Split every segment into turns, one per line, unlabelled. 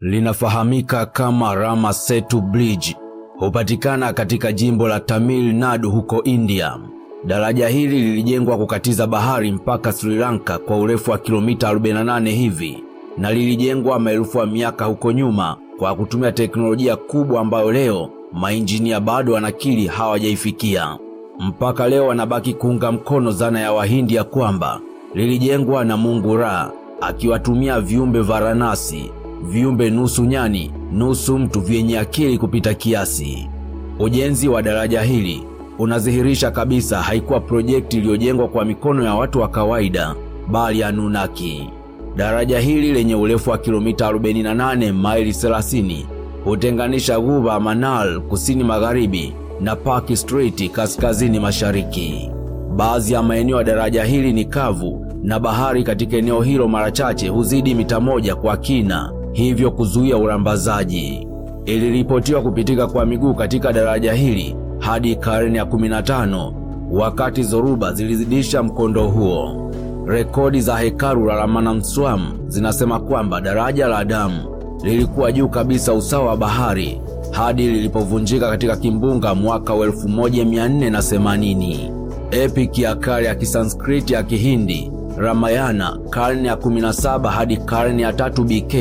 linafahamika kama Rama Setu Bridge, hupatikana katika jimbo la Tamil Nadu huko India. Daraja hili lilijengwa kukatiza bahari mpaka Sri Lanka kwa urefu wa kilomita 48 hivi na lilijengwa maelfu ya miaka huko nyuma kwa kutumia teknolojia kubwa ambayo leo mainjinia bado wanakiri hawajaifikia. Mpaka leo wanabaki kuunga mkono zana ya Wahindi ya kwamba lilijengwa na Mungu Ra akiwatumia viumbe Varanasi, viumbe nusu nyani nusu mtu vyenye akili kupita kiasi. Ujenzi wa daraja hili unadhihirisha kabisa haikuwa projekti iliyojengwa kwa mikono ya watu wa kawaida, bali ya Anunnaki. Daraja hili lenye urefu wa kilomita 48 maili 30 hutenganisha ghuba Manal kusini magharibi na Park Street kaskazini mashariki. Baadhi ya maeneo ya daraja hili ni kavu na bahari katika eneo hilo mara chache huzidi mita moja kwa kina, hivyo kuzuia urambazaji. Iliripotiwa kupitika kwa miguu katika daraja hili hadi karne ya 15 wakati zoruba zilizidisha mkondo huo. Rekodi za hekalu la Ramanamswam zinasema kwamba daraja la damu lilikuwa juu kabisa usawa wa bahari hadi lilipovunjika katika kimbunga mwaka wa 1480. Epiki ya kale ya Kisanskriti ya Kihindi Ramayana karne ya 17 hadi karne ya 3 BK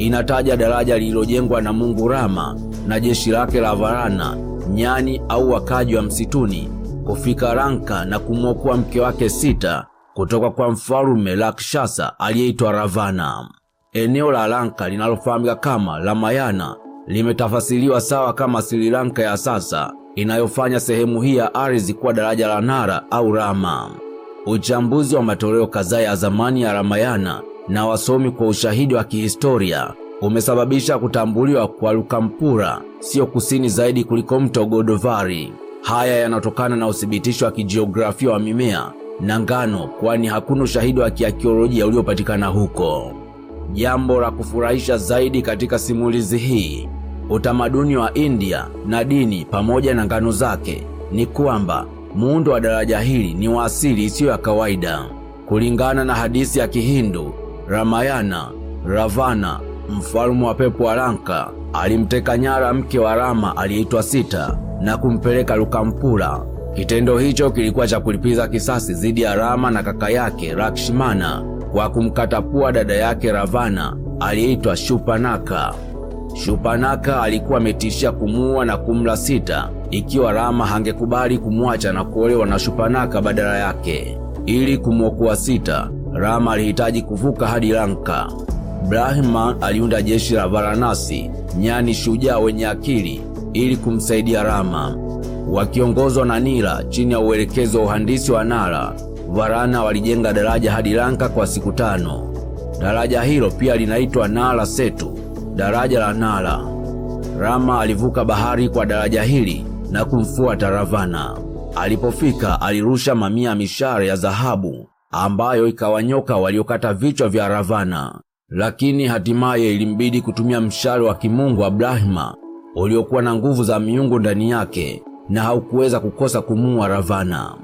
inataja daraja lililojengwa na Mungu Rama na jeshi lake la Varana, nyani au wakaji wa msituni, kufika Lanka na kumwokoa mke wake Sita kutoka kwa mfalume Lakshasa aliyeitwa Ravana. Eneo la Lanka linalofahamika kama Ramayana limetafasiliwa sawa kama Sri Lanka ya sasa, inayofanya sehemu hii ya ardhi kuwa daraja la Nara au Rama. Uchambuzi wa matoleo kadhaa ya zamani ya Ramayana na wasomi kwa ushahidi wa kihistoria umesababisha kutambuliwa kwa Lukampura sio kusini zaidi kuliko mto godovari Haya yanatokana na uthibitisho wa kijiografia wa mimea na ngano, kwani hakuna ushahidi wa kiakiolojia uliopatikana huko. Jambo la kufurahisha zaidi katika simulizi hii, utamaduni wa India na dini pamoja na ngano zake, ni kwamba muundo wa daraja hili ni wa asili isiyo ya kawaida. Kulingana na hadithi ya Kihindu Ramayana, Ravana, mfalme wa pepo wa Lanka, alimteka nyara mke wa Rama aliyeitwa Sita na kumpeleka Lukampura. Kitendo hicho kilikuwa cha kulipiza kisasi dhidi ya Rama na kaka yake Lakshmana kwa kumkata pua dada yake Ravana aliyeitwa Shupanaka. Shupanaka alikuwa ametishia kumuua na kumla Sita ikiwa Rama hangekubali kumwacha na kuolewa na Shupanaka badala yake. Ili kumwokoa Sita, Rama alihitaji kuvuka hadi Lanka. Brahma aliunda jeshi la Varanasi, nyani shujaa wenye akili, ili kumsaidia Rama. Wakiongozwa na Nila chini ya uelekezo wa uhandisi wa Nala, Varana walijenga daraja hadi Lanka kwa siku tano. Daraja hilo pia linaitwa Nala Setu, daraja la Nala. Rama alivuka bahari kwa daraja hili na kumfuata Ravana. Alipofika alirusha mamia ya mishale ya dhahabu ambayo ikawanyoka waliokata vichwa vya Ravana, lakini hatimaye ilimbidi kutumia mshale wa kimungu wa Brahma uliokuwa na nguvu za miungu ndani yake na haukuweza kukosa kumuua Ravana.